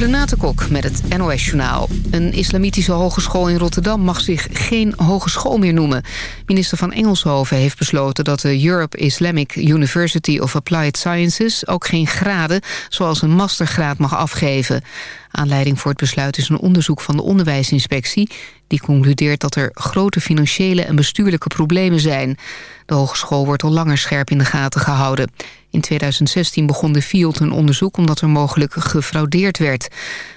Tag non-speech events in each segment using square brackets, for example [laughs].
Renate Kok met het NOS Journaal. Een islamitische hogeschool in Rotterdam mag zich geen hogeschool meer noemen. Minister van Engelshoven heeft besloten dat de Europe Islamic University of Applied Sciences... ook geen graden, zoals een mastergraad, mag afgeven. Aanleiding voor het besluit is een onderzoek van de onderwijsinspectie... die concludeert dat er grote financiële en bestuurlijke problemen zijn. De hogeschool wordt al langer scherp in de gaten gehouden. In 2016 begon de FIOD een onderzoek omdat er mogelijk gefraudeerd werd.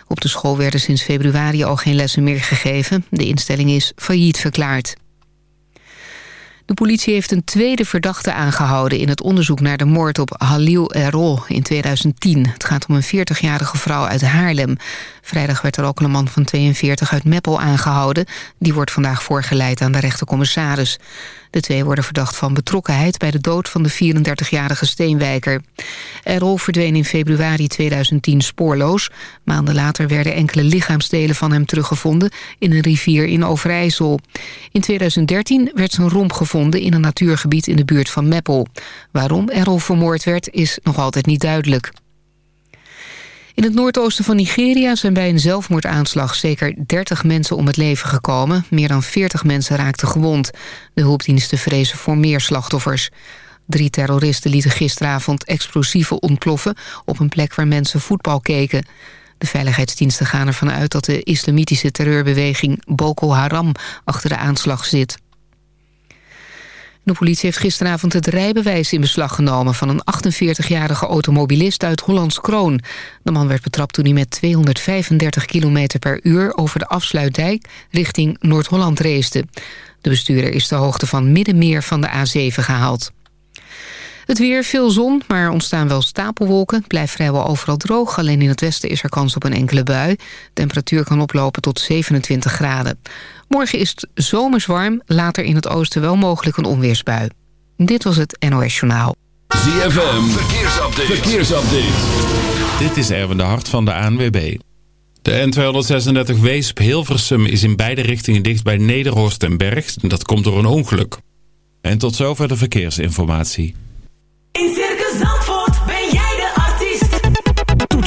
Op de school werden sinds februari al geen lessen meer gegeven. De instelling is failliet verklaard. De politie heeft een tweede verdachte aangehouden... in het onderzoek naar de moord op Halil Errol in 2010. Het gaat om een 40-jarige vrouw uit Haarlem. Vrijdag werd er ook een man van 42 uit Meppel aangehouden. Die wordt vandaag voorgeleid aan de rechtercommissaris. De twee worden verdacht van betrokkenheid bij de dood van de 34-jarige Steenwijker. Errol verdween in februari 2010 spoorloos. Maanden later werden enkele lichaamsdelen van hem teruggevonden in een rivier in Overijssel. In 2013 werd zijn romp gevonden in een natuurgebied in de buurt van Meppel. Waarom Errol vermoord werd is nog altijd niet duidelijk. In het noordoosten van Nigeria zijn bij een zelfmoordaanslag zeker 30 mensen om het leven gekomen. Meer dan 40 mensen raakten gewond. De hulpdiensten vrezen voor meer slachtoffers. Drie terroristen lieten gisteravond explosieven ontploffen... op een plek waar mensen voetbal keken. De veiligheidsdiensten gaan ervan uit dat de islamitische terreurbeweging Boko Haram achter de aanslag zit. De politie heeft gisteravond het rijbewijs in beslag genomen... van een 48-jarige automobilist uit Hollands Kroon. De man werd betrapt toen hij met 235 km per uur... over de afsluitdijk richting Noord-Holland reisde. De bestuurder is de hoogte van Middenmeer van de A7 gehaald. Het weer, veel zon, maar er ontstaan wel stapelwolken. Het blijft vrijwel overal droog. Alleen in het westen is er kans op een enkele bui. De temperatuur kan oplopen tot 27 graden. Morgen is het zomers warm. Later in het oosten wel mogelijk een onweersbui. Dit was het NOS Journaal. ZFM, verkeersupdate. verkeersupdate. Dit is Erwin de Hart van de ANWB. De N236 Weesp-Hilversum is in beide richtingen dicht bij Nederhorst en Berg. Dat komt door een ongeluk. En tot zover de verkeersinformatie.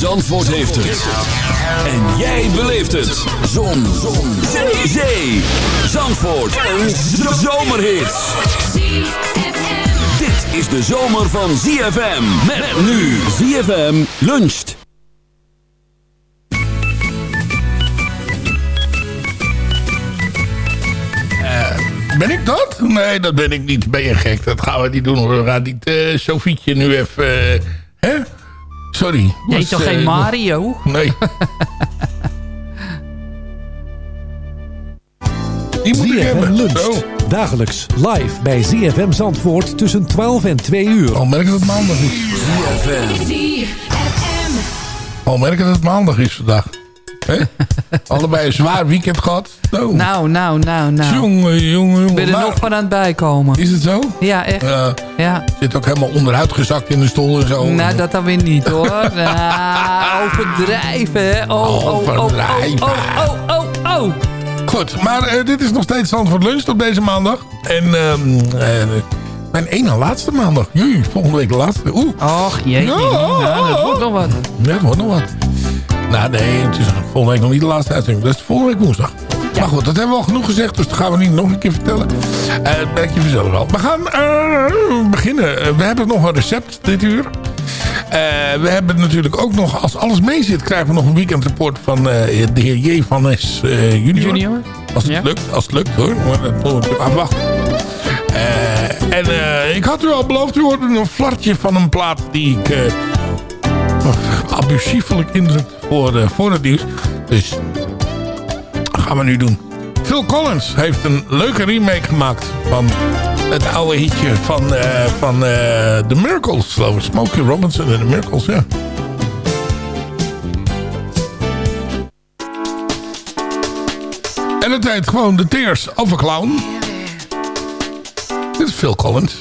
Zandvoort heeft het. En jij beleeft het. Zon. Zon. Zee. Zandvoort. Een zomerhit. Dit is de zomer van ZFM. Met nu ZFM luncht. Ben ik dat? Nee, dat ben ik niet. Ben je gek? Dat gaan we niet doen. We gaan niet eh Sofietje nu even... eh, hè? Sorry. Was, heet toch eh, geen Mario? Nee. [laughs] Die moet ik ZFM hebben. luncht. Zo. Dagelijks live bij ZFM Zandvoort tussen 12 en 2 uur. Al merk dat het maandag is. Al merk dat het maandag is vandaag. [laughs] Allebei een zwaar weekend gehad. Zo. Nou, nou, nou, nou. Jongen, jongen, jongen. Ben er Maar- nog van aan het bijkomen. Is het zo? Ja, echt. Ja. Ja. Zit ook helemaal onderuit gezakt in de stoel en zo. Nou, dat dan weer niet hoor. [laughs] Nou, overdrijven, hè. Oh, oh, oh, oh, Overdrijven. oh, oh, oh, oh. Goed, maar eh, dit is nog steeds Zandvoort Lunch op deze maandag. En ehm eh, mijn ene laatste maandag. Jee, volgende week de laatste. Oeh. Och, jeetje. Ja, Nou, dat wordt nog wat. Ja, het wordt nog wat. Nou nee, het is volgende week nog niet de laatste uitzending. Dat is volgende week woensdag. Maar goed, dat hebben we al genoeg gezegd. Dus dat gaan we niet nog een keer vertellen. Eh dat merk je vanzelf wel. We gaan eh, beginnen. Eh, we hebben nog een recept dit uur. We hebben natuurlijk ook nog, als alles mee zit, krijgen we nog een weekendreport van de heer J. van S. junior. Junior? Als het Ja. lukt, als het lukt hoor. Maar we natuurlijk afwachten. En ik had u al beloofd, u hoort een flartje van een plaat die ik oh, abusiefelijk indruk voor, eh, voor het nieuws. Dus dat gaan we nu doen. Phil Collins heeft een leuke remake gemaakt van het oude hitje van, eh, van eh, The Miracles. geloof. Smokey Robinson en The Miracles, ja. En het heet gewoon The Tears of a Clown. Dit is Phil Collins.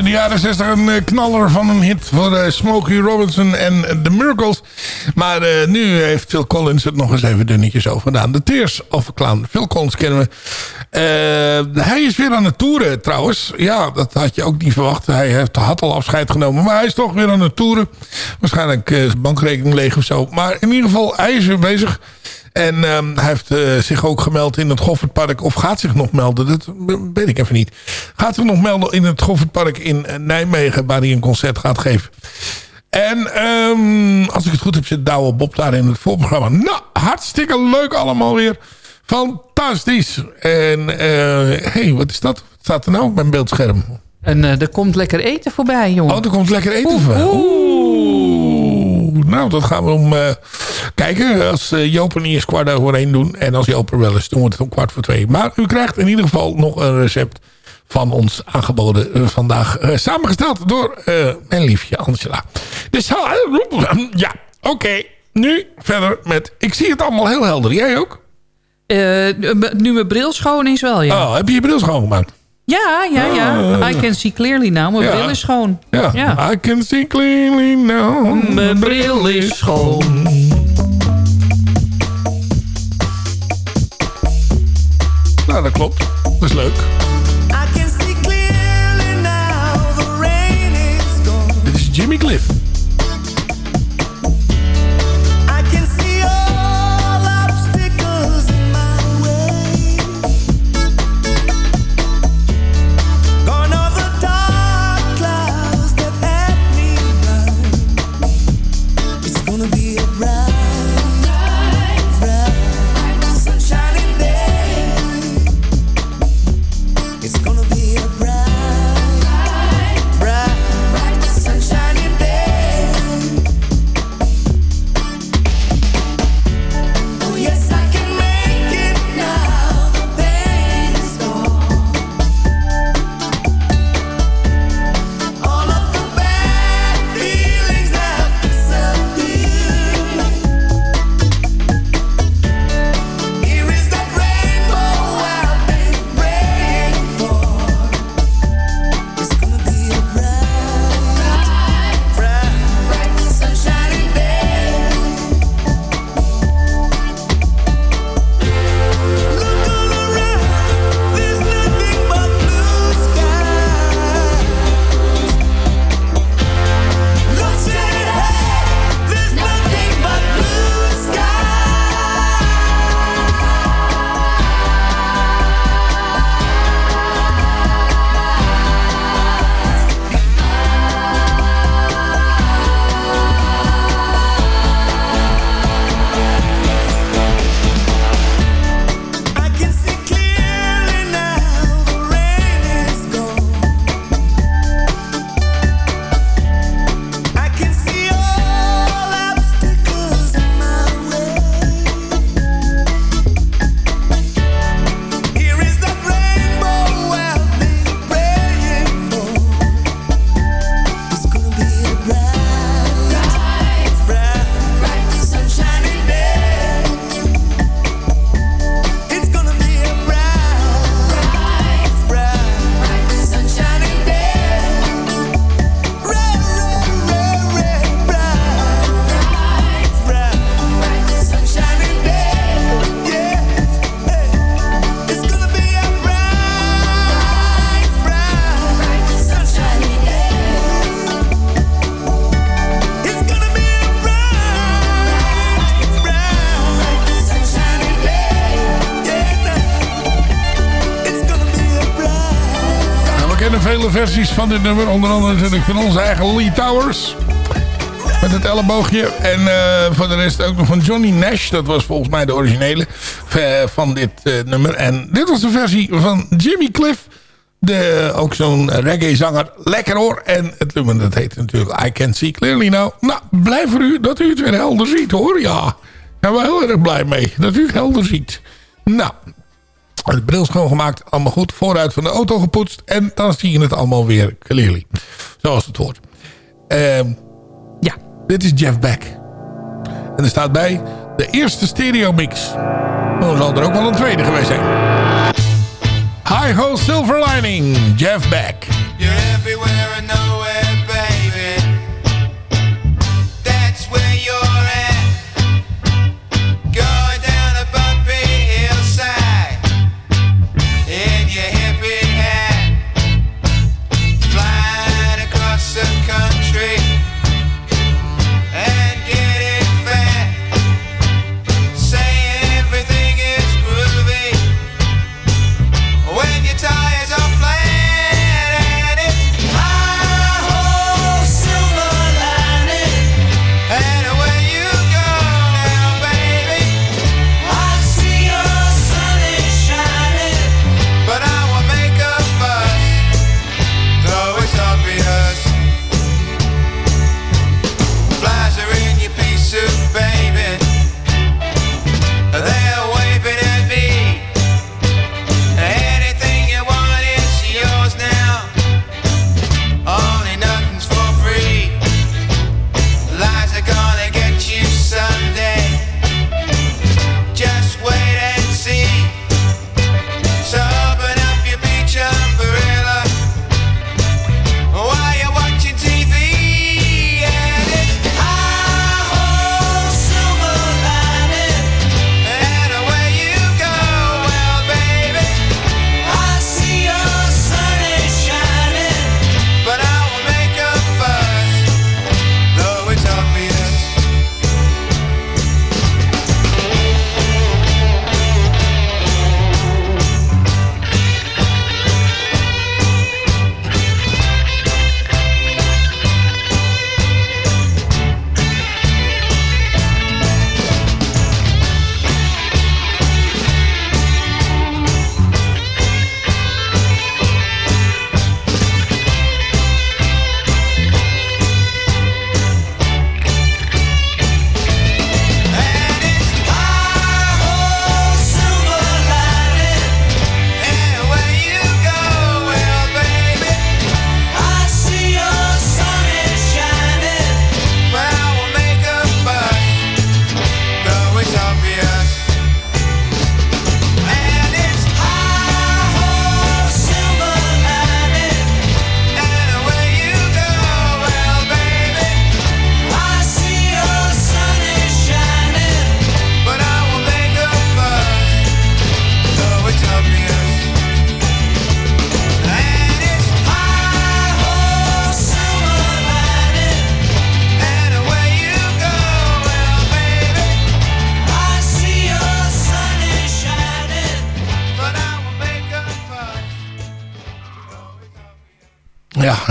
In de jaren 60 een eh, knaller van een hit voor eh, Smokey Robinson en eh, The Miracles. Maar nu heeft Phil Collins het nog eens even dunnetjes over gedaan. The Tears of a Clown. Phil Collins kennen we. Hij is weer aan het toeren trouwens. Ja, dat had je ook niet verwacht. Hij heeft, had al afscheid genomen. Maar hij is toch weer aan het toeren. Waarschijnlijk bankrekening leeg of zo. Maar in ieder geval, hij is bezig. En ehm, hij heeft eh, zich ook gemeld in het Goffertpark. Of gaat zich nog melden, dat weet ik even niet. Gaat zich nog melden in het Goffertpark in eh, Nijmegen. Waar hij een concert gaat geven. En ehm, als ik het goed heb zit Douwe Bob daar in het voorprogramma. Nou, hartstikke leuk allemaal weer. Fantastisch. En eh hey, wat is dat? Wat staat er nou op mijn beeldscherm? En er komt lekker eten voorbij, jongen. Oh, er komt lekker eten voorbij. Oeh. Nou, dat gaan we om eh, kijken. Als uh, Joop er niet eens kwart over één doen. En als Joop er wel is, doen we het om kwart voor twee. Maar u krijgt in ieder geval nog een recept van ons aangeboden eh, vandaag. samengesteld door mijn liefje Angela. Dus ja, oké. Nu verder met... Ik zie het allemaal heel helder. Jij ook? Nu mijn bril schoon is wel, ja. Oh, heb je je bril schoongemaakt? Ja, ja, ja. Ah. I can see clearly now. Mijn Ja. bril is schoon. Ja. I can see clearly now. Mijn bril is schoon. Nou, dat klopt. Dat is leuk. Dit is Jimmy Cliff. Versies van dit nummer. Onder andere natuurlijk van onze eigen Lee Towers. Met het elleboogje. En eh, voor de rest ook nog van Johnny Nash. Dat was volgens mij de originele eh, van dit eh, nummer. En dit was de versie van Jimmy Cliff. De, ook zo'n reggae zanger. Lekker hoor. En het nummer dat heet natuurlijk I Can See Clearly Now. Nou, blij voor u dat u het weer helder ziet hoor. Ja, daar zijn we heel erg blij mee. Dat u het helder ziet. Het bril schoongemaakt, allemaal goed. Vooruit van de auto gepoetst. En dan zie je het allemaal weer clearly. Zoals het hoort. Ehm, ja, dit is Jeff Beck. En er staat bij de eerste stereo mix. Dan zal er ook wel een tweede geweest zijn. Hi Ho Silver Lining, Jeff Beck. You're everywhere everywhere and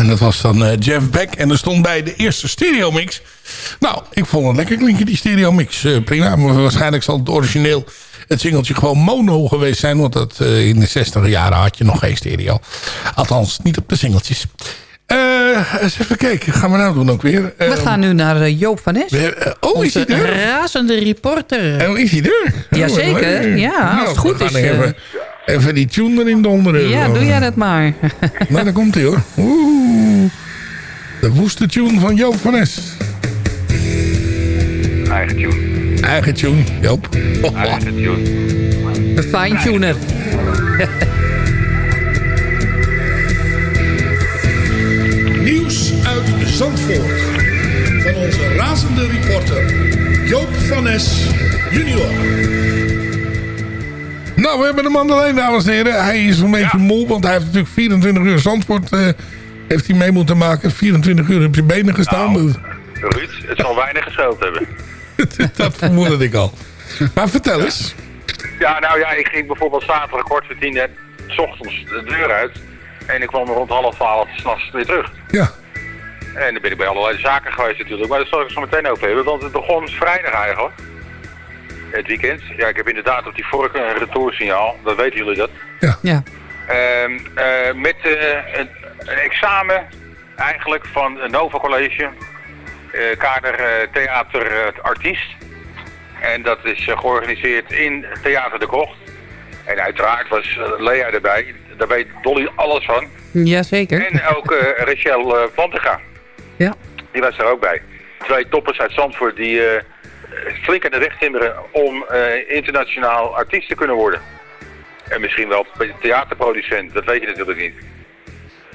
dat was dan eh, Jeff Beck. En er stond bij de eerste stereo mix. Nou, ik vond het lekker klinken, die stereo mix. Eh, prima, maar waarschijnlijk zal het origineel het singeltje gewoon mono geweest zijn. Want dat, eh, in de 60 jaren had je nog geen stereo. Althans, niet op de singeltjes. Eens even kijken, gaan we nou doen ook weer? We gaan nu naar Joop van Nes. oh, is hij er? razende reporter. Oh, is hij er? Jazeker, Oh, ja, als nou, het goed is. Even, even die tune erin donderen. Ja, doe jij dat maar. [laughs] Nou, daar komt hij hoor. Oeh. De woeste tune van Joop van Es. Eigen tune. Eigen tune, Joop. Eigen tune. De fine-tuner. [laughs] Nieuws uit Zandvoort. Van onze razende reporter Joop van Es junior. Nou, we hebben de man alleen, dames en heren. Hij is een beetje moe, want hij heeft natuurlijk 24 uur Zandvoort eh, heeft hij mee moeten maken. 24 uur op zijn benen gestaan. Nou. Ruud, het zal weinig gescheeld hebben. [laughs] dat vermoedde ik al. Maar vertel eens. Ja, nou ja, ik ging bijvoorbeeld zaterdag kwart voor tien, net, s ochtends de deur uit. En ik kwam rond half twaalf s'nachts weer terug. Ja. En dan ben ik bij allerlei zaken geweest natuurlijk. Maar daar zal ik zo meteen over hebben. Want het begon vrijdag eigenlijk. Het weekend. Ja, ik heb inderdaad op die vork een retoursignaal. Dat weten jullie dat. Ja. Ehm, eh, met eh, een, een examen eigenlijk van het Nova College. eh, kader eh, Theater eh, Artiest. En dat is georganiseerd in Theater de Krocht. En uiteraard was Lea erbij. Daar weet Dolly alles van. Jazeker. En ook eh Rachel eh, Plantega. Ja. Die was er ook bij. Twee toppers uit Zandvoort die eh, flink aan de weg timmeren om eh, internationaal artiest te kunnen worden. En misschien wel theaterproducent, dat weet je natuurlijk niet.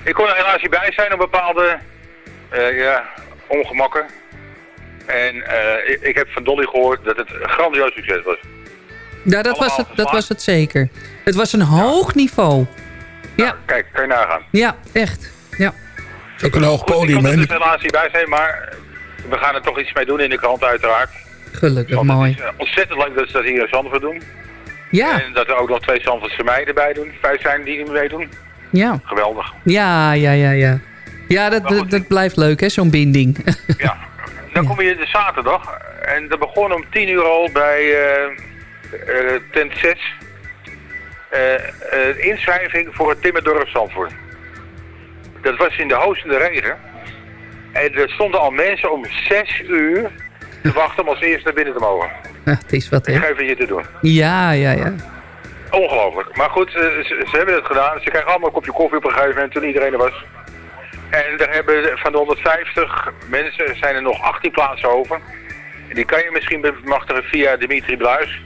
Ik kon er helaas niet bij zijn op bepaalde eh, ja, ongemakken. En eh, ik, ik heb van Dolly gehoord dat het een grandioos succes was. Ja, dat was, het, dat was het zeker. Het was een hoog niveau. Ja, Kijk, kan je nagaan. ja, echt. Ja. Het is ook een hoog Ik kon podium, er dus helaas niet bij zijn, maar we gaan er toch iets mee doen in de krant uiteraard. Gelukkig, Want het mooi. is eh, ontzettend leuk dat ze dat hier in Zandvoort doen. Ja, En dat er ook nog twee Zandvoortse meiden bij doen, bij zijn die er meedoen. ja. Geweldig. Ja, ja, ja, ja. Ja, dat, dat, dat blijft leuk, hè, zo'n binding. [laughs] Dan kom je de zaterdag en dat begon om 10 uur al bij eh, eh, tent 6. Eh, eh, inschrijving voor het Timmerdorp Zandvoort. Dat was in de hoostende regen. En er stonden al mensen om 6 uur te wachten om als eerste naar binnen te mogen. Ja, [laughs] het is wat, Ik hè. geef het je te doen. Ja, ja, ja. Ongelooflijk. Maar goed, ze, ze hebben het gedaan. Ze kregen allemaal een kopje koffie op een gegeven moment toen iedereen er was. En er hebben van de 150 mensen zijn er nog 18 plaatsen over. En die kan je misschien bemachtigen via Dimitri Bluis.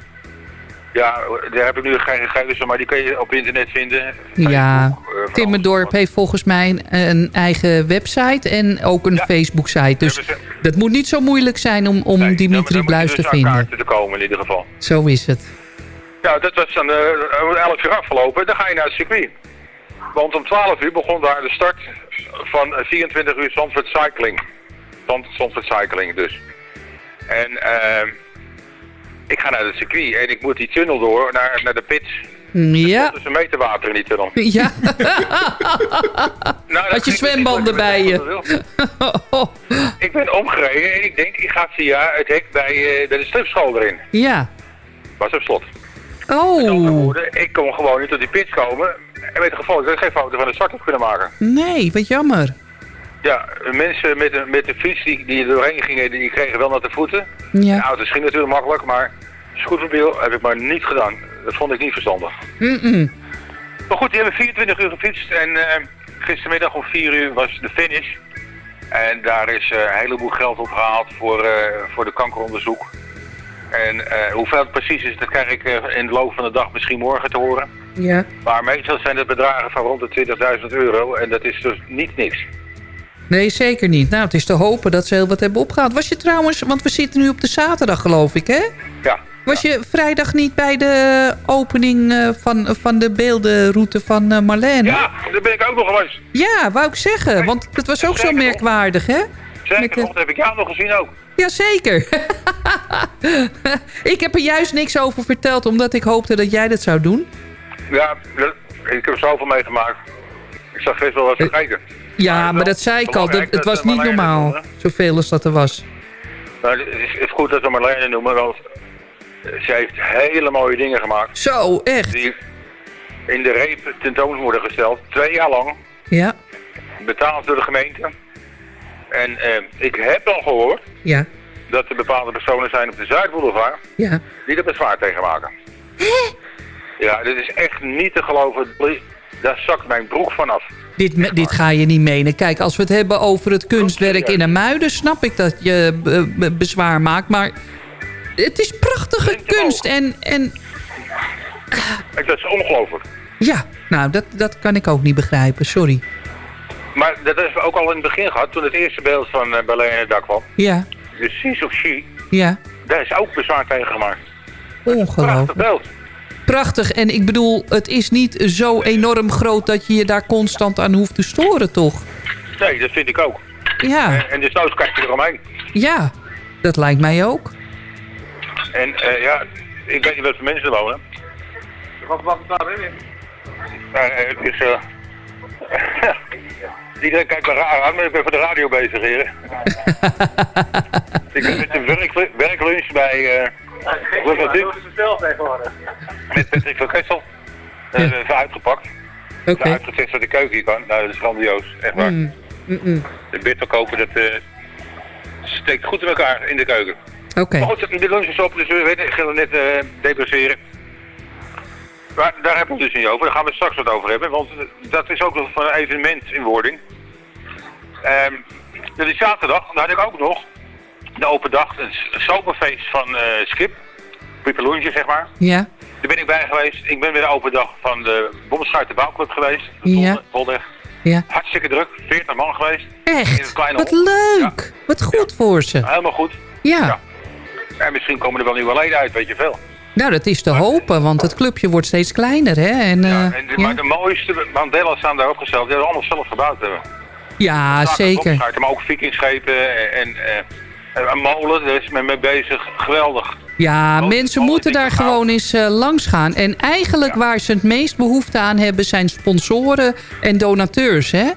Ja, daar heb ik nu geen gegevens van, maar die kan je op internet vinden. Ja, van Timmerdorp heeft volgens mij een, eigen website en ook een Facebook-site. Dus dat moet niet zo moeilijk zijn om, om Dimitri Bluis te dus aan vinden. kaarten te komen in ieder geval. Zo is het. Ja, dat was dan eh, om 11 uur afgelopen. Dan ga je naar het circuit. Want om 12 uur begon daar de start van eh, 24 uur Zandvoort Cycling. Zand- Zandvoort Cycling dus. En eh, ik ga naar het circuit en ik moet die tunnel door naar, naar de pits. Ja. Dus een meter water in die tunnel. [laughs] Ja. [laughs] Nou, Had je zwembanden bij je? [laughs] Ik ben omgereden en ik denk, ik ga via het hek bij, eh, de stripschool erin. Ja. Was op slot. Oh. Ik kon gewoon niet tot die pits komen. En met de gevolg dat ik geen foto van de start heb kunnen maken. Nee, wat jammer. Ja, mensen met de, met de fiets die, die er doorheen gingen, die kregen wel natte voeten. Ja. De auto's ging natuurlijk makkelijk, maar scootmobiel heb ik maar niet gedaan. Dat vond ik niet verstandig. Mm-mm. Maar goed, die hebben 24 uur gefietst en eh, gistermiddag om 4 uur was de finish. En daar is eh, een heleboel geld opgehaald voor, eh, voor de kankeronderzoek. En hoeveel het precies is, dat krijg ik in de loop van de dag misschien morgen te horen. Ja. Maar meestal zijn het bedragen van rond de 20.000 euro en dat is dus niet niks. Nee, zeker niet. Nou, het is te hopen dat ze heel wat hebben opgehaald. Was je trouwens, want we zitten nu op de zaterdag geloof ik, hè? Ja. Was je vrijdag niet bij de opening eh, van, van de beeldenroute van eh, Marlene? Ja, daar ben ik ook nog geweest. Ja, wou ik zeggen. Want het was ook zo merkwaardig, hè? Zeker, dat heb ik jou nog gezien ook. Jazeker. [laughs] ik heb er juist niks over verteld, omdat ik hoopte dat jij dat zou doen. Ja, ik heb zoveel meegemaakt. Ik zag best wel wat vergeten. Ja, maar dat zei ik al. Het, was niet normaal, zoveel als dat er was. Nou, het is, het is goed dat we Marlene noemen, want eh, ze heeft hele mooie dingen gemaakt. Zo, echt? Die in de reep tentoon worden gesteld, twee jaar lang, Ja, betaald door de gemeente. En eh, ik heb al gehoord ja, dat er bepaalde personen zijn op de Zuidboulevard ja. die er bezwaar tegen maken. Ja, dit is echt niet te geloven. Daar zakt mijn broek vanaf. Dit, me- dit ga je niet menen. Kijk, als we het hebben over het kunstwerk in een muiden... snap ik dat je be- bezwaar maakt. Maar het is prachtige kunst. En, en Ik- Dat is ongelooflijk. ja, nou, dat, dat kan ik ook niet begrijpen. Sorry. Maar dat hebben we ook al in het begin gehad, toen het eerste beeld van uh, Berlijn in het dak kwam. Ja, De Seas of She, ja. daar is ook bezwaar tegen gemaakt. Prachtig Ongelooflijk. beeld. Prachtig. En ik bedoel, het is niet zo enorm groot... dat je je daar constant aan hoeft te storen, toch? Nee, dat vind ik ook. Ja, En dus nou kijk je eromheen. ja. Dat lijkt mij ook. En eh, ja, ik weet niet wat voor mensen er wonen. Wat wat daarin? het is... eh [laughs] Iedereen kijkt me raar aan, maar ik ben voor de radio bezig, heren. [laughs] ik ben met een werk, werklunch bij... eh wat was dit? Met Patrick van Kessel. Dat hebben we even uitgepakt. Oké. Even Uitgetest wat de keuken hier kan. Nou, dat is grandioos. Echt waar. Mm, mm, mm. De bitterkoper, dat eh, steekt goed in elkaar in de keuken. Oké. Maar goed, de lunch is op, dus we weten, ik ga er net eh debrisseren. Maar daar hebben we het dus niet over, daar gaan we straks wat over hebben, want dat is ook nog van een evenement in wording. Ehm dat is zaterdag, dan had ik ook nog de open dag, een zomerfeest van eh, Skip, Pieperloentje zeg maar. Ja, Daar ben ik bij geweest. Ik ben bij de open dag van de Bomschuiten Bouwclub geweest, ja, Voldeg. Ja. Hartstikke druk, 40 man geweest. Echt? Wat hol. leuk. Wat goed voor ze. Helemaal goed. Ja. En misschien komen er wel nieuwe leden uit, weet je veel. Nou, dat is te hopen, want het clubje wordt steeds kleiner, hè? En, eh, En de, Maar de mooiste Mandela's staan daar opgesteld. Die hebben allemaal zelf gebouwd hebben. ja, zeker. Maar ook vikingschepen en, en eh, een molen, daar is men mee bezig. Geweldig. Ja, mensen moeten daar gewoon eens eh, langs gaan. En eigenlijk waar ze het meest behoefte aan hebben... zijn sponsoren en donateurs, hè?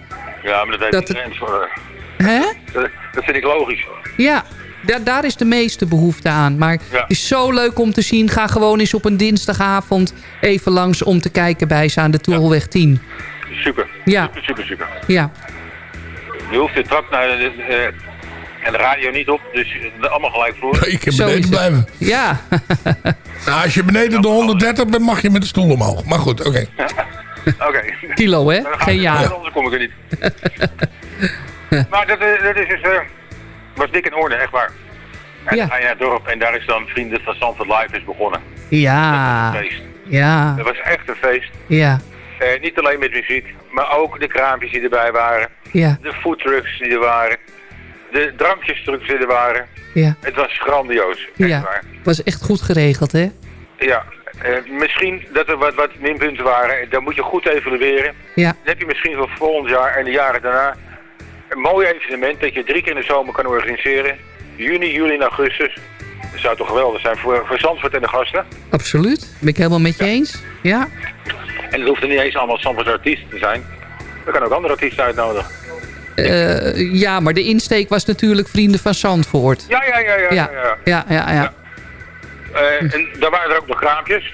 Ja, maar dat heeft Dat iedereen voor. Hè? Dat, dat vind ik logisch. Ja, daar, daar is de meeste behoefte aan. Maar Ja. het is zo leuk om te zien. Ga gewoon eens op een dinsdagavond even langs om te kijken bij ze aan de Tolweg 10. Super. Ja. Super, super, super. Ja, Je hoeft de trap naar de, en de radio niet op, dus eh, allemaal gelijk voor. [laughs] Ik heb beneden blijven. Ja. [laughs] Nou, als je beneden de 130 bent, mag je met de stoel omhoog. Maar goed, oké. [laughs] Oké. Kilo, hè? Geen jaar. Anders kom ik er niet. maar dat, eh, dat is dus, eh, was dik in orde, echt waar. En Ja. dan ga je naar het dorp en daar is dan Vrienden van Zandvoort Live is begonnen. Ja. Een feest. Ja. Dat was echt een feest. Ja. Eh, niet alleen met muziek, maar ook de kraampjes die erbij waren. Ja. De foodtrucks die er waren. De drankjestrucks die er waren. Ja. Het was grandioos. Echt Ja. waar. Was echt goed geregeld, hè? Ja. Eh, misschien dat er wat, wat minpunten waren. Dan moet je goed evalueren. Ja. Dan heb je misschien voor volgend jaar en de jaren daarna een mooi evenement dat je drie keer in de zomer kan organiseren. Juni, juli en augustus. Dat zou toch geweldig zijn voor, voor Zandvoort en de gasten. Absoluut. Ben ik helemaal met je eens. Ja. En het hoeft er niet eens allemaal Zandvoorts artiesten te zijn. We kan ook andere artiesten uitnodigen. Eh, ja, maar de insteek was natuurlijk Vrienden van Zandvoort. Ja, ja, ja, ja. ja, Ja, ja. ja, ja. Eh, en daar waren er ook nog kraampjes.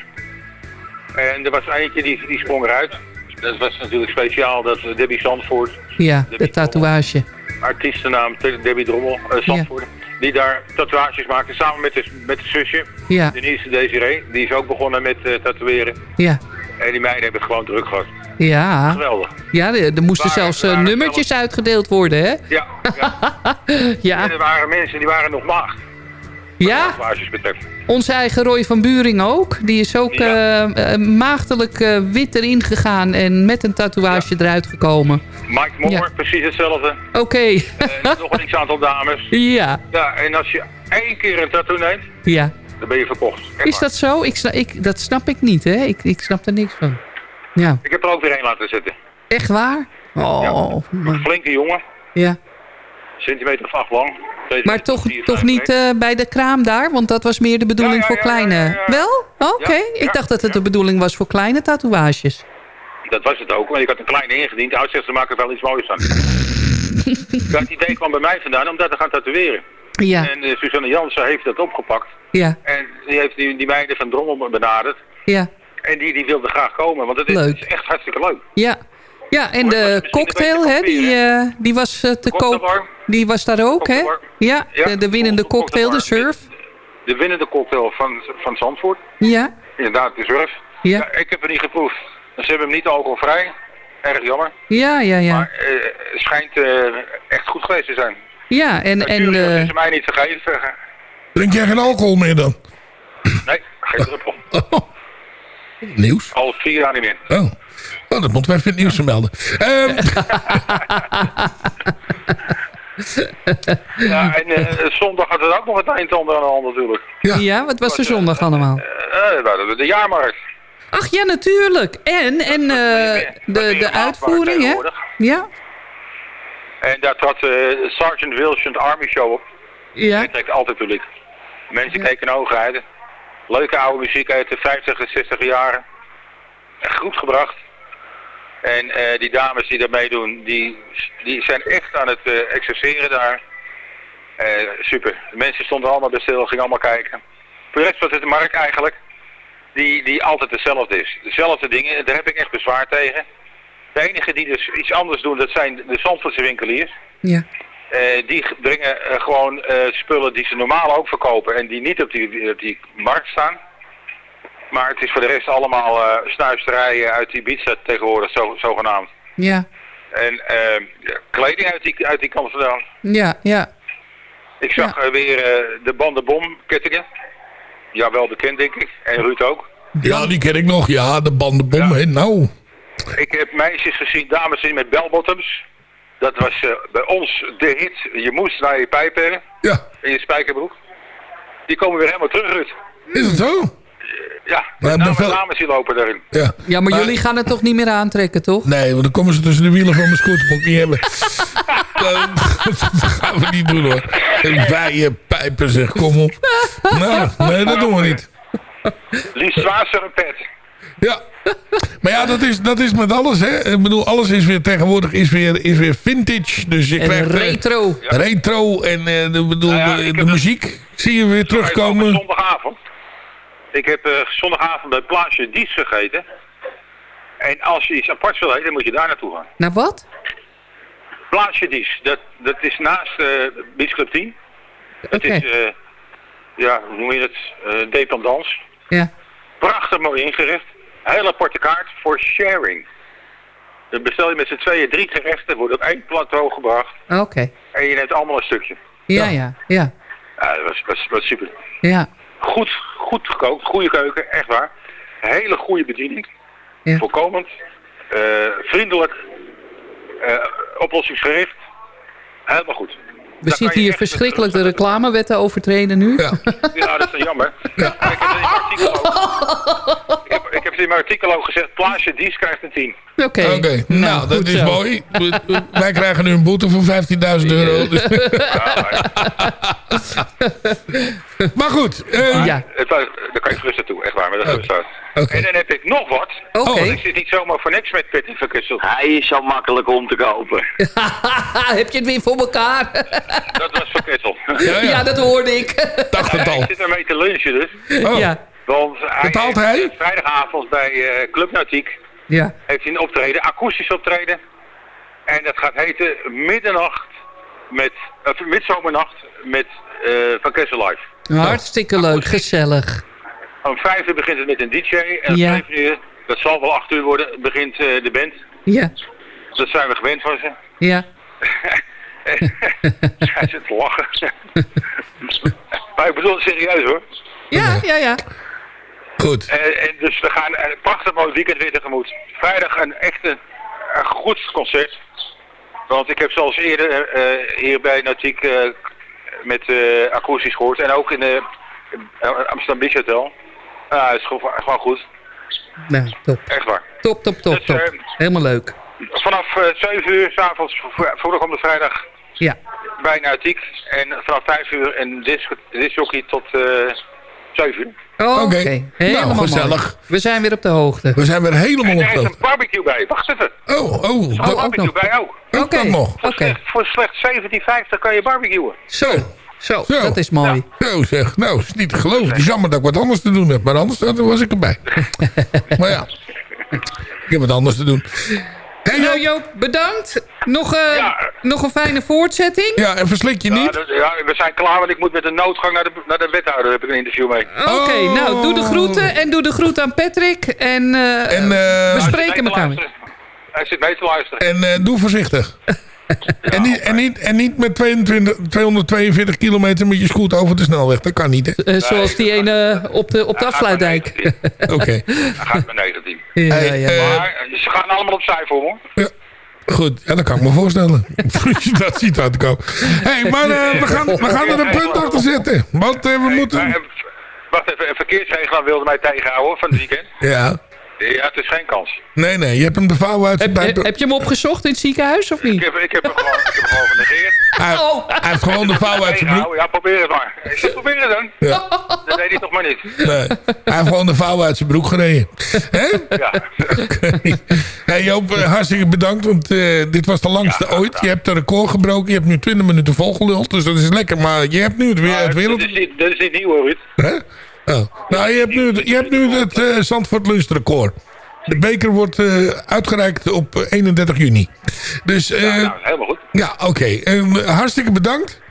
En er was eentje die, die sprong eruit. Dat was natuurlijk speciaal dat Debbie Zandvoort, Ja, de tatoeage. artiestennaam Debbie Drommel, eh, Zandvoort, die daar tatoeages maakte samen met de, met de zusje, Ja. Denise Desiree. Die is ook begonnen met tatoeëren. Ja. En die meiden hebben het gewoon druk gehad. Ja. Geweldig. Ja, er, moesten Waren- zelfs eh, waren nummertjes uitgedeeld worden, hè? Ja, ja. [laughs] Ja. En er waren mensen die waren nog maag. Ja, onze eigen Roy van Buring ook. Die is ook eh, eh, maagdelijk wit erin gegaan en met een tatoeage eruit gekomen. Mike Moore, Ja. precies hetzelfde. Oké. [laughs] En nog een x-aantal dames. ja, Ja, en als je één keer een tattoo neemt, ja. dan ben je verkocht. Echt Is waar. dat zo? Ik, ik, dat snap ik niet, hè? Ik, ik snap er niks van. Ja. Ik heb er ook weer één laten zitten. Echt waar? Oh, Een flinke jongen, ja. centimeter of acht lang. Deze Maar toch, toch niet eh, bij de kraam daar? Want dat was meer de bedoeling voor kleine... Wel? Oké, ik dacht dat het de bedoeling was voor kleine tatoeages. Dat was het ook, want ik had een kleine ingediend. De uitzicht, ze maken er wel iets moois van. [laughs] dat idee kwam bij mij vandaan om dat te gaan tatoeëren. Ja, En uh, Suzanne Jansen heeft dat opgepakt. ja, En die heeft die, die meiden van Drommel benaderd. ja, En die, die wilde graag komen, want het is, Leuk. het is echt hartstikke leuk. ja. Ja, en de cocktail, hè, die, eh, die was eh, te koop. Die was daar ook, hè? Ja, Ja, de, de winnende cocktail, de surf. De winnende cocktail van, van Zandvoort. Ja, Inderdaad, de surf. Ja. ik heb hem niet geproefd. Ze hebben hem niet alcoholvrij. Erg jammer. ja, ja, ja. Maar eh, het schijnt eh, echt goed geweest te zijn. Ja, en... en Natuurlijk, dat eh, is mij niet vergeven. Drink jij geen alcohol meer dan? Nee, geen druppel. [laughs] Nieuws? Al vier jaar niet meer. Oh. oh, dat moeten we even het nieuws vermelden. Ehm, [laughs] Ja, en eh, zondag had het ook nog het eindtander aan de hand natuurlijk. ja. wat was er zondag allemaal? Eh, hadden de jaarmarkt. Ach ja, natuurlijk. En, en eh, de, de uitvoering, hè? Ja, En daar trad eh, Sergeant Wilson's Army Show op. ja, Die trekt altijd publiek. Mensen keken ogen uit. Leuke oude muziek uit de 50 en 60 jaren. Goed gebracht. En eh, die dames die daar meedoen, die, die zijn echt aan het eh, exerceren daar. Eh, super. De mensen stonden allemaal bij stil, gingen allemaal kijken. Voor de rest was het de markt eigenlijk, die, die altijd hetzelfde is. Dezelfde dingen, daar heb ik echt bezwaar tegen. De enige die dus iets anders doen, dat zijn de Zandvoortse winkeliers. ja. Eh, die brengen eh, gewoon eh, spullen die ze normaal ook verkopen en die niet op die, op die markt staan. Maar het is voor de rest allemaal eh snuisterijen uit Ibiza tegenwoordig, zo, zogenaamd. Ja, En ja, kleding uit die, uit die kant vandaan. ja, ja. Ik zag weer de bandenbom kettingen. Ja, wel bekend denk ik. En Ruud ook. ja, die ken ik nog. Ja, de bandenbom. hè. Nou, Ik heb meisjes gezien, dames gezien met bellbottoms. Dat was eh, bij ons de hit. Je moest naar je pijp hebben. Ja. In je spijkerbroek. Die komen weer helemaal terug, Ruud. Is het zo? Ja, Maar met ben name veel- dames die lopen daarin. Ja. Ja, maar jullie gaan het toch niet meer aantrekken, toch? Nee, want dan komen ze tussen de wielen van mijn scooter. Moet ik niet hebben. [laughs] dat, dat gaan we niet doen hoor. En bijen, pijpen zeg, kom op. Nou, nee, dat doen we niet. Liefst een pet. Ja. Maar ja, dat is, dat is met alles, hè. Ik bedoel, alles is weer tegenwoordig is weer, is weer vintage. Dus je En krijgt... eh, retro. Retro en eh, de, bedoel, de, de muziek zie je weer terugkomen. Zondagavond. Ik heb eh, zondagavond bij Plaatsje Dies gegeten. En als je iets aparts wil eten, dan moet je daar naartoe gaan. Nou wat? Plaatsje Dies, dat, dat is naast eh 10. Het is, eh, ja, hoe noem je het, eh dependance. Ja. Prachtig mooi ingericht. Hele aparte kaart voor sharing. Dan bestel je met z'n tweeën drie gerechten, wordt op één plateau gebracht. Oké. En je neemt allemaal een stukje. Ja, ja, ja. Ja, dat was, was, was super. Ja. Goed, goed gekookt, goede keuken, echt waar. Hele goede bediening. Ja. Voorkomend. eh, vriendelijk. eh, oplossingsgericht. Helemaal goed. We zitten hier verschrikkelijk de reclamewet overtreden nu. Ja. Ja, dat is jammer. Ik, heb mijn artikel ook, [laughs] ik, heb, ik heb het in mijn artikel ook gezegd, Plaasje Dies krijgt een 10. Oké. Oké, nou, dat goed is zo. mooi. [laughs] Wij krijgen nu een boete van 15.000 euro. Dus- [laughs] maar goed. eh, Maar het, was- daar kan je gerust naartoe, echt waar. Maar dat is En dan heb ik nog wat. Oké. Want ik zit niet zomaar voor niks met Pitty verkusseld. Hij is zo makkelijk om te kopen. [laughs] Heb je het weer voor elkaar? dat was verkusseld. Ja, dat hoorde ik. Dacht het al. Ik zit ermee te lunchen dus. Oh. Ja. Want hij Betaalt heeft, hij? eh, vrijdagavond bij eh, Club Nautiek Ja. heeft hij een optreden, akoestisch optreden. En dat gaat heten Middernacht met, of Midzomernacht met eh Van Kessel Live. Hartstikke leuk, gezellig. Om vijf uur begint het met een DJ en om Ja. zeven uur, dat zal wel acht uur worden, begint eh, de band. Ja, Dat zijn we gewend van ze. ja. [laughs] Hij zit te lachen. [laughs] maar ik bedoel het serieus hoor. Ja, ja, ja. Goed. En, en dus we gaan een prachtig mooi weekend weer tegemoet. Vrijdag een echte een goed concert. Want ik heb zoals eerder eh, hier bij Nautiek eh, met eh akoestisch gehoord. En ook in de Amsterdam Beach Hotel. Ah, het is gewoon, gewoon goed. Nou, top. Echt waar. Top, top, top, top. eh, Helemaal leuk. Vanaf eh 7 uur s'avonds, voorkomende vrijdag, Ja. bij Nautiek. En vanaf 5 uur een disc, tot eh 7 uur. Oké, Oké. helemaal Nou, mooi. gezellig. We zijn weer op de hoogte. We zijn weer helemaal En op er is de een barbecue bij. Wacht even. Oh, oh. Er is barbecue bij ook. ook dat nog. Voor, slechts, voor slechts 17,50 kan je barbecuen. Zo, zo, Zo. dat is mooi. Zo zeg. Nou, is niet te geloven. Het is jammer dat ik wat anders te doen heb. Maar anders dan was ik erbij. [laughs] maar ja. Ik heb wat anders te doen. Hey, Nou Joop. Bedankt. Nog, eh, nog een fijne voortzetting. Ja, en verslik je Ja, niet? dat- ja, we zijn klaar, want ik moet met een noodgang naar de, naar de wethouder. Daar heb ik een interview mee. Oké, Oh. nou, doe de groeten en doe de groet aan Patrick. En, eh, En, eh, we Hij spreken elkaar. Hij zit mee te luisteren. En eh, doe voorzichtig. [laughs] [laughs] en, niet, en, niet, en niet met 22, 242 kilometer met je scooter over de snelweg. Dat kan niet, hè? Eh, zoals die ene op de, op de afsluitdijk. [laughs] Oké. Hij gaat met 19. ja, Hey, ja. eh, Maar eh, ze gaan allemaal op cijfer, hoor. Goed, ja, dat kan ik me voorstellen. Als [laughs] je dat ziet uitkomen. Hé, hey, maar eh, we, gaan, we gaan er een punt achter zetten. Want eh, we moeten... Maar, eh, wacht even, een verkeersregelaar wilde mij tegenhouden van het weekend. Ja. Ja, het is geen kans. Nee, nee, je hebt hem de vouw uit zijn Heb, pijp. heb, heb je hem opgezocht in het ziekenhuis of Ik niet? heb, ik heb hem gewoon, ik heb hem gewoon genegeerd. Hij, Oh. hij heeft gewoon de vouw uit zijn broek. Tegenhouden, Ja, probeer het maar. Ik zeg, probeer het dan. Ja. Dat deed hij toch maar niet. Nee, hij heeft gewoon de vouw uit zijn broek gereden. Hè? Ja. Oké. Hey Joop, eh, hartstikke bedankt. Want eh, dit was de langste ooit. Je hebt de record gebroken. Je hebt nu 20 minuten volgeluld. Dus dat is lekker. Maar je hebt nu het, weer, het wereld... Dat is niet, dat is niet nieuw, hoor, Ruud. Hè? Oh. Nou, je hebt nu, je hebt nu het eh Zandvoort Lunchrecord. De beker wordt eh, uitgereikt op eh, 31 juni. Dus eh, Nou, helemaal goed. ja, oké. Eh, hartstikke bedankt.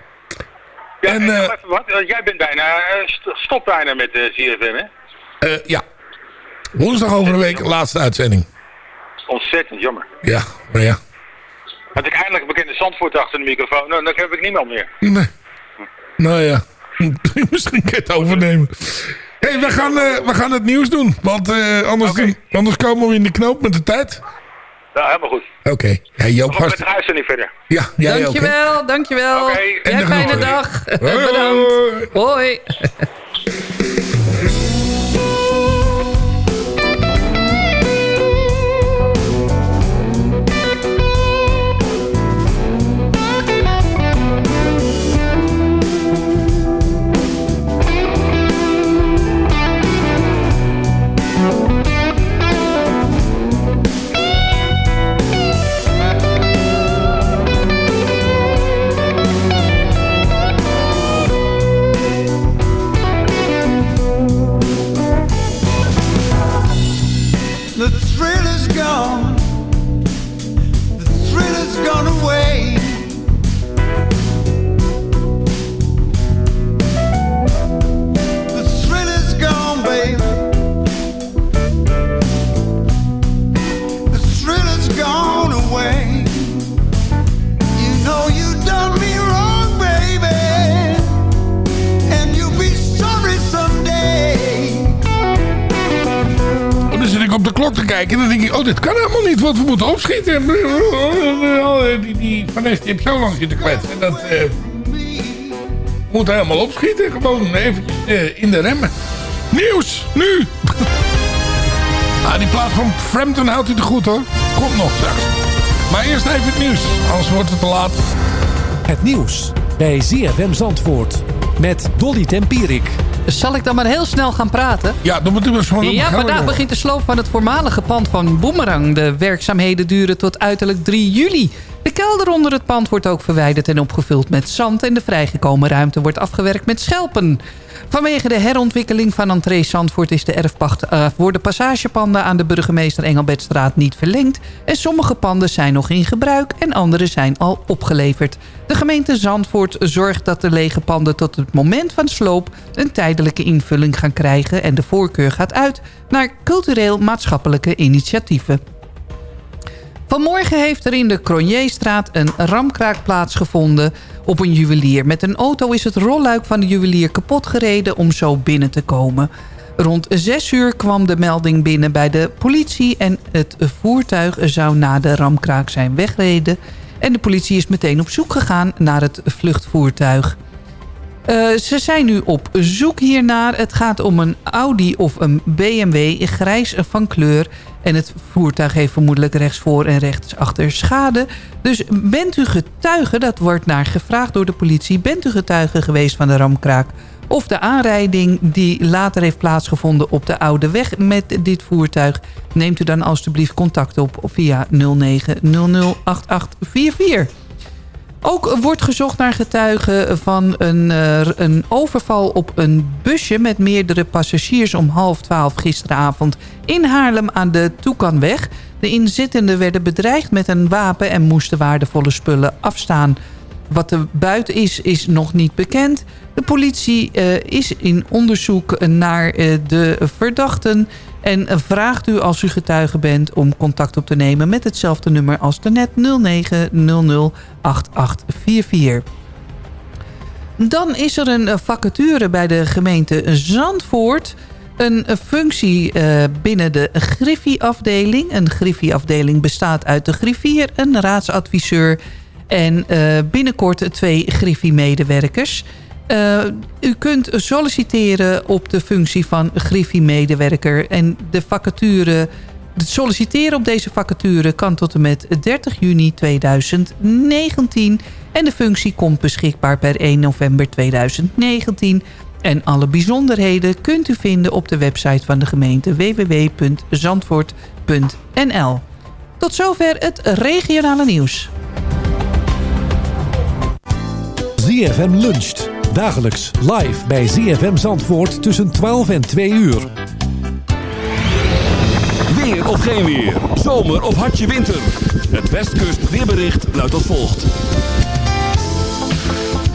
Ja, En, en, nog even wat. Jij bent bijna, st- stop bijna met de CFM, hè? Eh, ja. Woensdag over een week, laatste uitzending. Ontzettend jammer. Ja, maar ja. Had ik eindelijk een bekende Zandvoort achter de microfoon, nou, dan heb ik niemand meer. Nee. Nou ja, [laughs] misschien kan je het overnemen. Hé, hey, we, gaan, eh, we gaan het nieuws doen. Want eh, anders, anders komen we in de knoop met de tijd. Nou, helemaal goed. Oké. Ja, Joop, Nog met hartstikke... de uitzending verder. Ja, jij ook? Dankjewel, dankjewel. Oké. Jij En een de fijne dag. Hoi. [laughs] Bedankt. Hoi. Dit kan helemaal niet, want we moeten opschieten. Die, die Van Nest die heeft zo lang zitten kletsen. En dat... eh we moeten helemaal opschieten. Gewoon even in de remmen. Nieuws, nu! [laughs] ah, die plaat van Frampton houdt u te goed, hoor. Komt nog straks. Maar eerst even het nieuws, anders wordt het te laat. Het nieuws bij ZFM Zandvoort met Dolly Tempierik. Zal ik dan maar heel snel gaan praten? Ja, dan moeten we zo Ja, vandaag begint de sloop van het voormalige pand van Boomerang. De werkzaamheden duren tot uiterlijk 3 juli. De kelder onder het pand wordt ook verwijderd en opgevuld met zand... en de vrijgekomen ruimte wordt afgewerkt met schelpen. Vanwege de herontwikkeling van entree Zandvoort... is de erfpacht voor de passagepanden aan de burgemeester Engelbertstraat niet verlengd... en sommige panden zijn nog in gebruik en andere zijn al opgeleverd. De gemeente Zandvoort zorgt dat de lege panden tot het moment van sloop... een tijdelijke invulling gaan krijgen... en de voorkeur gaat uit naar cultureel-maatschappelijke initiatieven. Vanmorgen heeft er in de Cronjeestraat een ramkraak plaatsgevonden op een juwelier. Met een auto is het rolluik van de juwelier kapot gereden om zo binnen te komen. Rond 6 uur kwam de melding binnen bij de politie... en het voertuig zou na de ramkraak zijn wegreden. En de politie is meteen op zoek gegaan naar het vluchtvoertuig. Uh, ze zijn nu op zoek hiernaar. Het gaat om een Audi of een BMW, grijs van kleur. En het voertuig heeft vermoedelijk rechtsvoor en rechtsachter schade. Dus bent u getuige, dat wordt naar gevraagd door de politie... bent u getuige geweest van de ramkraak... of de aanrijding die later heeft plaatsgevonden op de Oude Weg met dit voertuig... neemt u dan alstublieft contact op via 09008844. Ook wordt gezocht naar getuigen van een, uh, een overval op een busje... met meerdere passagiers om half twaalf gisteravond in Haarlem aan de Toekanweg. De inzittenden werden bedreigd met een wapen en moesten waardevolle spullen afstaan. Wat er buiten is, is nog niet bekend. De politie uh, is in onderzoek naar uh, de verdachten... En vraagt u als u getuige bent om contact op te nemen met hetzelfde nummer als daarnet 09008844. Dan is er een vacature bij de gemeente Zandvoort. Een functie uh, binnen de Griffie-afdeling. Een Griffie-afdeling bestaat uit de griffier, een raadsadviseur... en binnenkort twee Griffie-medewerkers... Uh, u kunt solliciteren op de functie van Griffie-medewerker. En de vacature, het solliciteren op deze vacature kan tot en met 30 juni 2019. En de functie komt beschikbaar per 1 november 2019. En alle bijzonderheden kunt u vinden op de website van de gemeente www.zandvoort.nl. Tot zover het regionale nieuws. ZFM luncht. Dagelijks live bij ZFM Zandvoort tussen 12 en 2 uur. Weer of geen weer. Zomer of hartje winter. Het Westkust weerbericht luidt als volgt.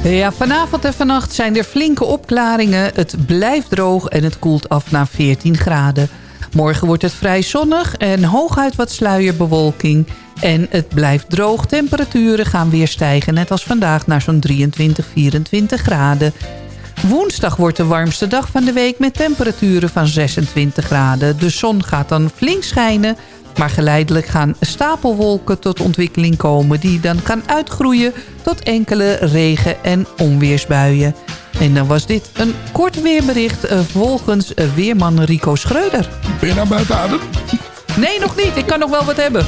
Ja, vanavond en vannacht zijn er flinke opklaringen. Het blijft droog en het koelt af naar 14 graden. Morgen wordt het vrij zonnig en hooguit wat sluierbewolking. En het blijft droog. Temperaturen gaan weer stijgen, net als vandaag, naar zo'n 23, 24 graden. Woensdag wordt de warmste dag van de week met temperaturen van 26 graden. De zon gaat dan flink schijnen, maar geleidelijk gaan stapelwolken tot ontwikkeling komen... die dan gaan uitgroeien tot enkele regen- en onweersbuien. En dan was dit een kort weerbericht eh, volgens eh, weerman Rico Schreuder. Ben je nou buiten adem? Nee, nog niet. Ik kan nog wel wat hebben.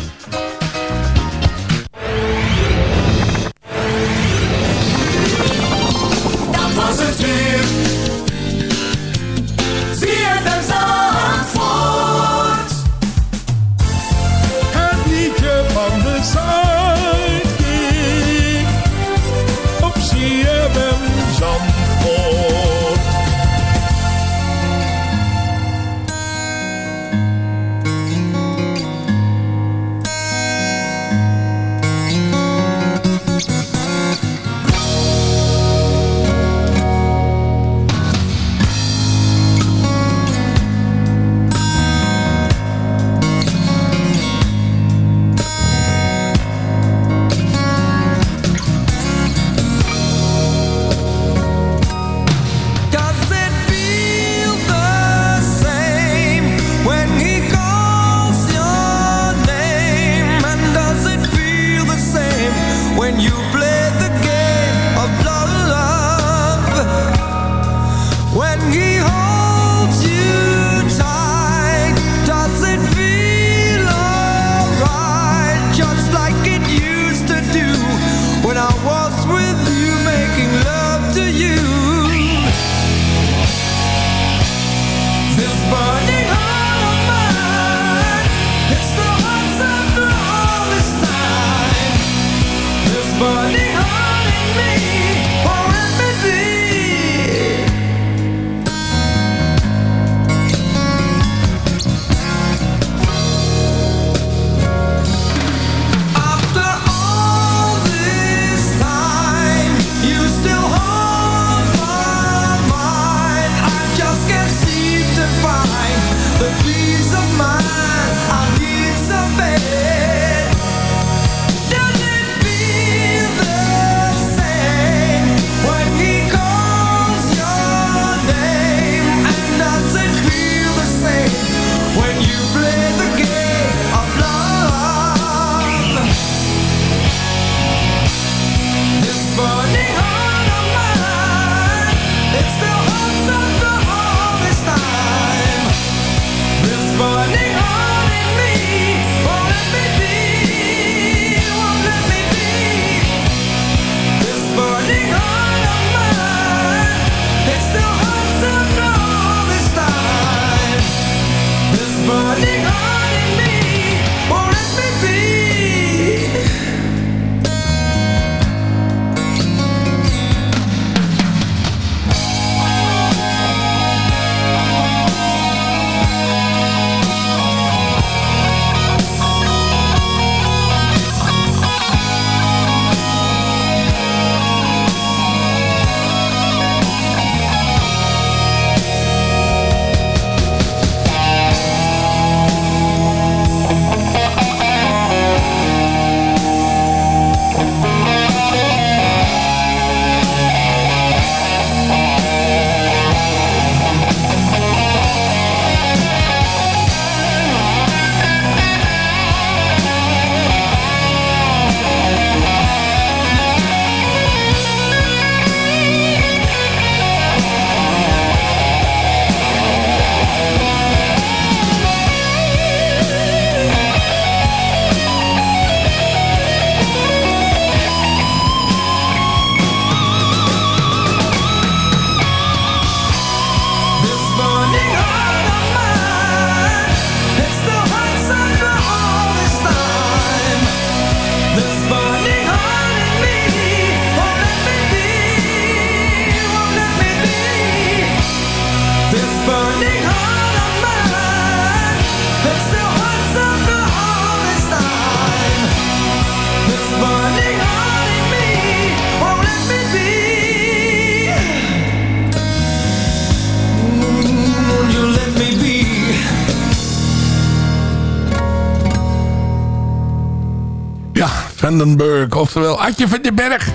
Oftewel Adje van den Berg.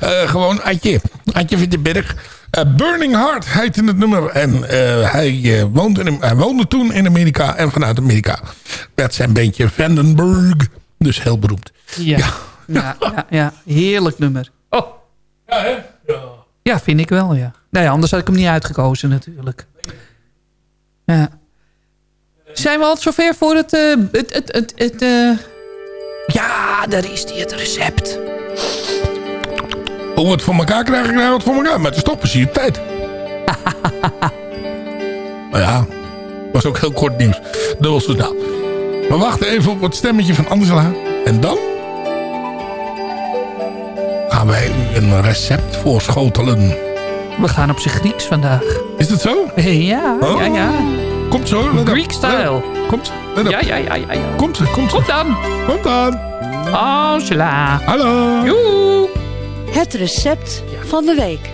Eh, gewoon Adje. Adje van de Berg. Eh, Burning Heart heette het nummer. En eh, hij, woonde in, hij woonde toen in Amerika. En vanuit Amerika werd zijn beentje Vandenberg. Dus heel beroemd. Ja, ja. ja, ja, heerlijk nummer. Oh. Ja, hè? Ja. ja, vind ik wel, ja. Nou nee, anders had ik hem niet uitgekozen natuurlijk. Ja. Zijn we al zover voor het, het, het, het, het ja, daar is die, het recept. Hoe we het voor elkaar krijgen, krijgen we het voor elkaar. Maar het is toch precies op tijd. [laughs] maar ja, was ook heel kort nieuws. Dubbel zo snel. We wachten even op het stemmetje van Angela. En dan gaan wij u een recept voorschotelen. We gaan op zijn Grieks vandaag. Is dat zo? [laughs] Ja, Oh. ja, ja. Komt zo. Greek style. Komt. Ja, ja, ja, ja. ja. Komt komt. Komt dan. Komt dan. Angela. Hallo. Joe. Het recept van de week.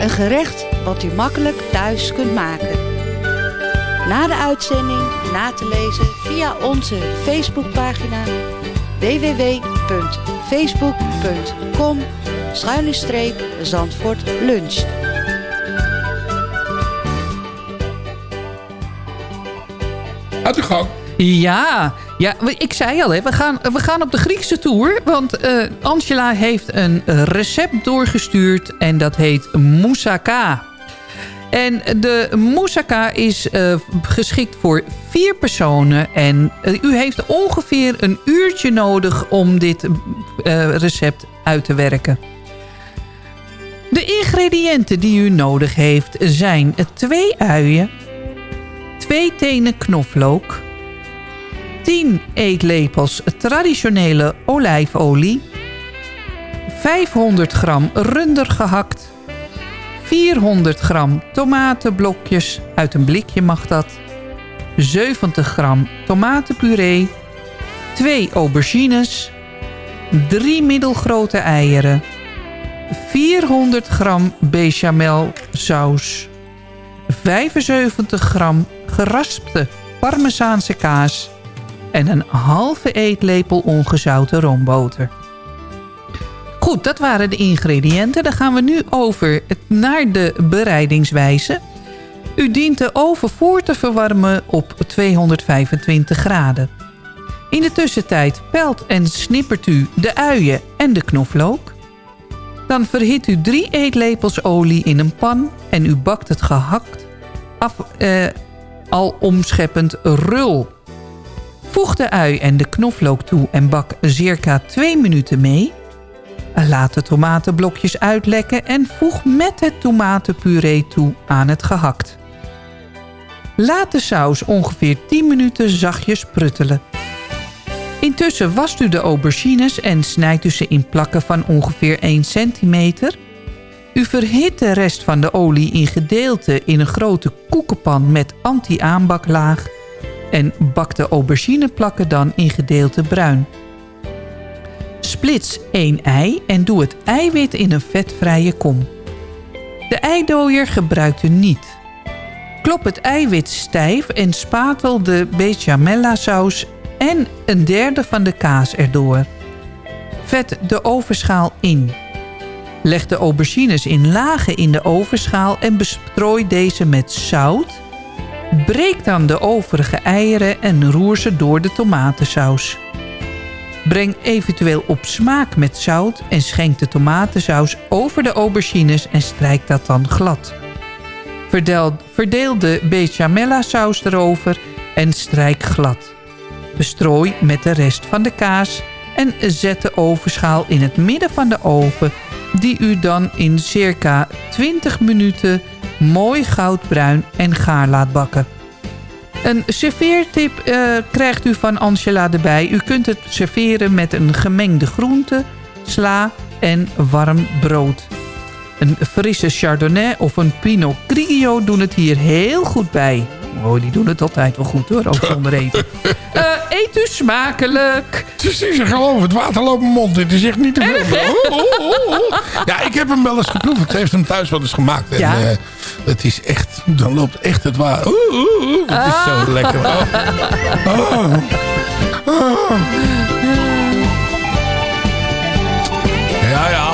Een gerecht wat u makkelijk thuis kunt maken. Na de uitzending na te lezen via onze Facebookpagina www.facebook.com Zandvoort luncht. Ja, ja, ik zei al, hè, we, gaan, we gaan op de Griekse tour. Want eh, Angela heeft een recept doorgestuurd en dat heet moussaka. En de moussaka is eh, geschikt voor vier personen. En eh, u heeft ongeveer een uurtje nodig om dit recept uit te werken. De ingrediënten die u nodig heeft zijn twee uien, twee tenen knoflook, 10 eetlepels traditionele olijfolie, 500 gram runder gehakt, 400 gram tomatenblokjes, uit een blikje mag dat, 70 gram tomatenpuree, 2 aubergines, 3 middelgrote eieren, 400 gram bechamel saus, 75 gram geraspte parmezaanse kaas en een halve eetlepel ongezouten roomboter. Goed, dat waren de ingrediënten. Dan gaan we nu over naar de bereidingswijze. U dient de oven voor te verwarmen op 225 graden. In de tussentijd pelt en snippert u de uien en de knoflook. Dan verhit u drie eetlepels olie in een pan en u bakt het gehakt af, eh, al omscheppend rul. Voeg de ui en de knoflook toe en bak circa 2 minuten mee. Laat de tomatenblokjes uitlekken en voeg met het tomatenpuree toe aan het gehakt. Laat de saus ongeveer 10 minuten zachtjes pruttelen. Intussen wast u de aubergines en snijdt u ze in plakken van ongeveer 1 centimeter. U verhit de rest van de olie in gedeelten in een grote koekenpan met anti-aanbaklaag en bak de aubergineplakken dan in gedeelte bruin. Splits 1 ei en doe het eiwit in een vetvrije kom. De eidooier gebruikt u niet. Klop het eiwit stijf en spatel de bechamella saus en een derde van de kaas erdoor. Vet de ovenschaal in. Leg de aubergines in lagen in de ovenschaal en bestrooi deze met zout. Breek dan de overige eieren en roer ze door de tomatensaus. Breng eventueel op smaak met zout en schenk de tomatensaus over de aubergines en strijk dat dan glad. Verdeel, de bechamella saus erover en strijk glad. Bestrooi met de rest van de kaas en zet de ovenschaal in het midden van de oven die u dan in circa 20 minuten mooi goudbruin en gaar laat bakken. Een serveertip eh, krijgt u van Angela erbij. U kunt het serveren met een gemengde groente, sla en warm brood. Een frisse chardonnay of een pinot grigio doen het hier heel goed bij. Oh, die doen het altijd wel goed hoor, ook [laughs] zonder eten. Eh, eet u smakelijk. Precies, ze gaan over het water lopen mijn mond. Dit is echt niet te veel. Oh, oh, oh, oh. Ja, ik heb hem wel eens geproefd. Ze heeft hem thuis wel eens gemaakt. En, eh, het is echt, dan loopt echt het water. Oeh, oeh, oeh. Het is zo lekker. Oh. Oh. Oh. Ja, ja.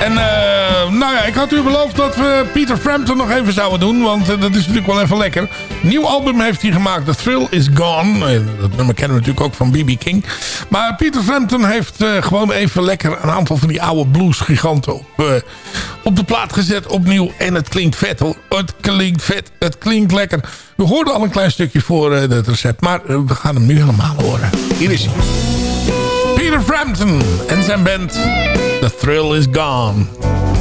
En eh nou ja, ik had u beloofd dat we Peter Frampton nog even zouden doen. Want eh, dat is natuurlijk wel even lekker. Nieuw album heeft hij gemaakt. The Thrill is Gone. Eh, dat nummer kennen we natuurlijk ook van B.B. King. Maar Peter Frampton heeft eh, gewoon even lekker een aantal van die oude bluesgiganten op, op de plaat gezet. Opnieuw. En het klinkt vet hoor. Het klinkt vet. Het klinkt lekker. We hoorden al een klein stukje voor het recept. Maar we gaan hem nu helemaal horen. Hier is hij. Peter Frampton en zijn band. The thrill is gone.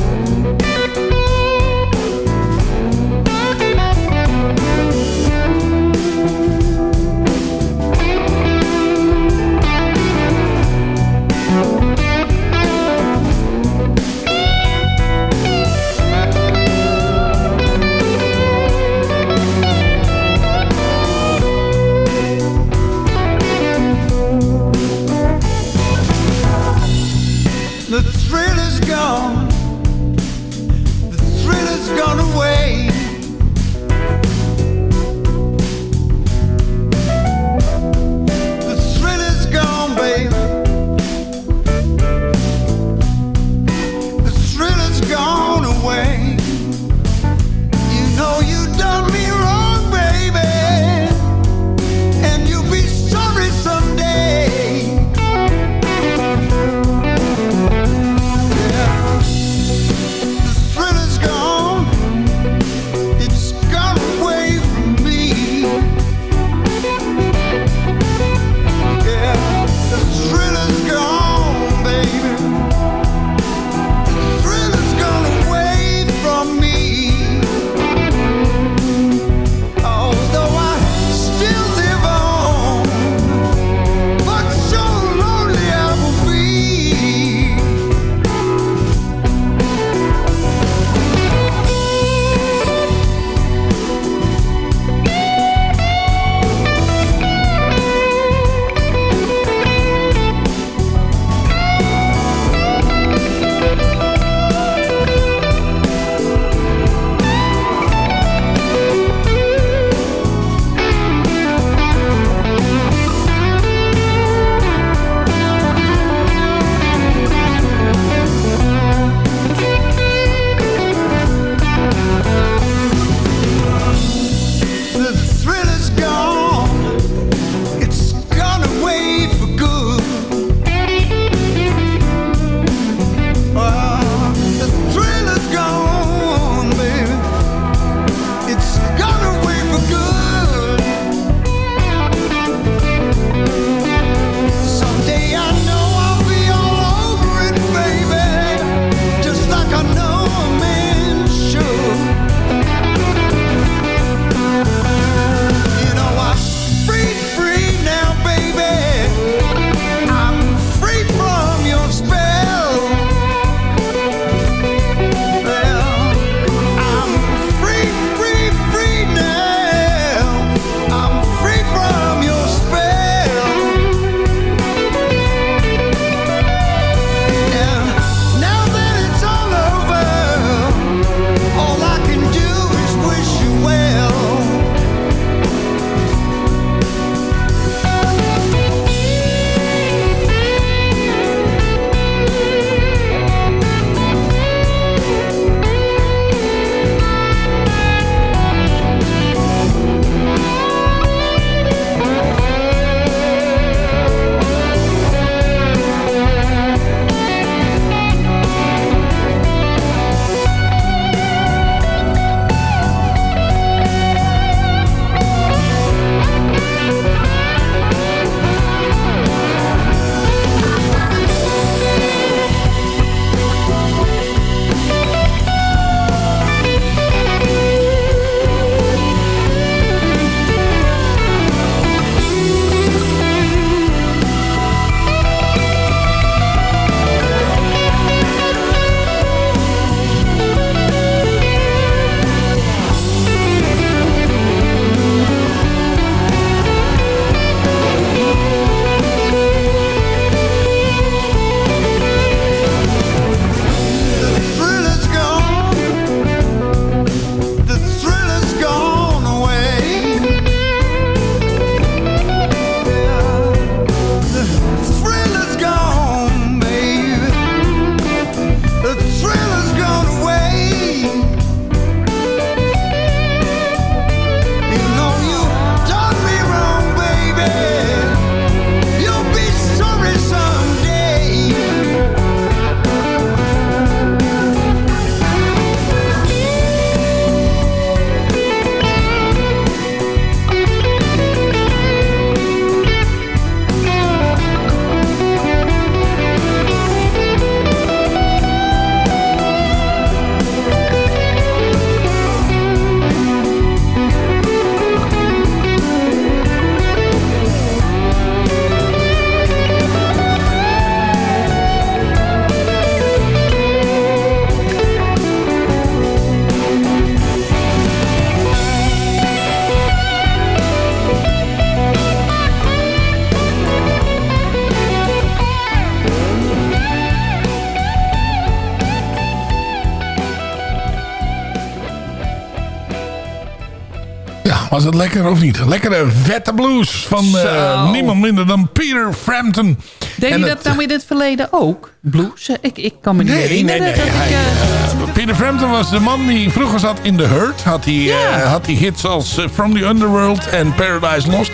Was het lekker of niet? Lekkere vette blues van eh, niemand minder dan Peter Frampton. Deed En je dat nou in het verleden ook? Blues? Ik, ik kan me niet Nee, nee, herinneren nee. dat hij, eh, eh, Peter Frampton was de man die vroeger zat in The Hurt. Had hij, eh, had hij hits als eh, From the Underworld en Paradise Lost.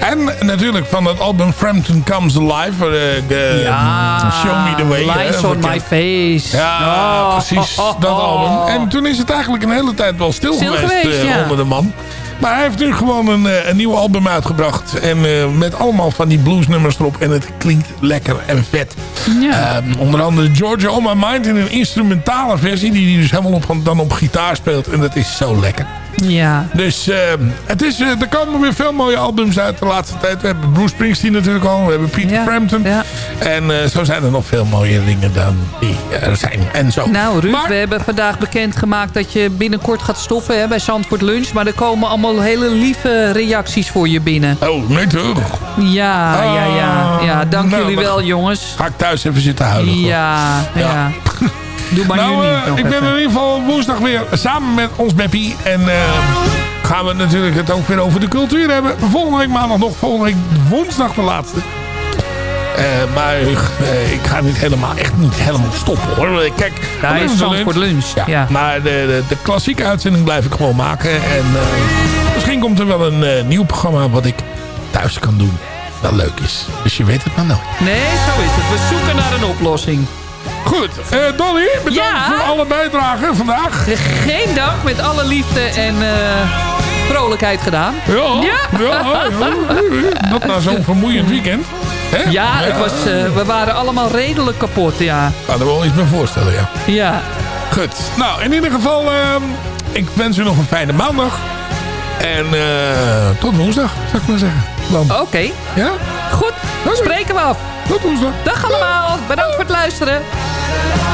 En natuurlijk van het album Frampton Comes Alive. eh, eh, Ja, Show Me The Way. Lies hè, on. My Face. Ja, Oh, precies. oh, [laughs] oh, dat album. En toen is het eigenlijk een hele tijd wel stil, Stil geweest, geweest, eh, ja. onder de man. Maar hij heeft nu gewoon een, eh, een nieuw album uitgebracht. En eh, met allemaal van die bluesnummers erop. En het klinkt lekker en vet. Ja. Ehm, onder andere Georgia On My Mind in een instrumentale versie. Die hij dus helemaal op, dan op gitaar speelt. En dat is zo lekker. Ja. Dus eh, het is, eh, er komen weer veel mooie albums uit de laatste tijd. We hebben Bruce Springsteen natuurlijk al. We hebben Peter Frampton. En eh, zo zijn er nog veel mooie dingen dan die er zijn. En zo. Nou Ruud, we hebben vandaag bekendgemaakt dat je binnenkort gaat stoppen hè, bij Zandvoort Lunch. Maar er komen allemaal hele lieve reacties voor je binnen. Oh, nee toch? Ja, ja, ja. ja dank nou, jullie wel jongens. Ga ik thuis even zitten huilen. Ja, ja. [laughs] Doe maar nou, eh, niet nog ik ben in ieder geval woensdag weer samen met ons Beppie. En eh, gaan we natuurlijk het ook weer over de cultuur hebben. Volgende week maandag nog. Volgende week woensdag de laatste. Eh, maar eh, ik ga niet helemaal, echt niet helemaal stoppen hoor. Kijk, Daar dan is de Zandvoort Lunch. Ja, Ja. Maar de, de, de klassieke uitzending blijf ik gewoon maken. En eh, misschien komt er wel een eh, nieuw programma wat ik thuis kan doen. Dat leuk is. Dus je weet het maar nooit. Nee, zo is het. We zoeken naar een oplossing. Goed, eh, Dolly, bedankt Ja. voor alle bijdragen vandaag. Geen dank, met alle liefde en eh, vrolijkheid gedaan. Ja, ja, ja, ja. dat na zo'n vermoeiend weekend. Hè? Ja, het was, eh, we waren allemaal redelijk kapot, ja. Ik kan er wel iets bij voorstellen, ja. Ja. Goed. Nou, in ieder geval, ehm, ik wens u nog een fijne maandag. En eh, tot woensdag, zou ik maar zeggen. Dan. Oké. Ja? Goed, spreken we af. Tot woensdag. Dag allemaal, bedankt voor het luisteren. Tot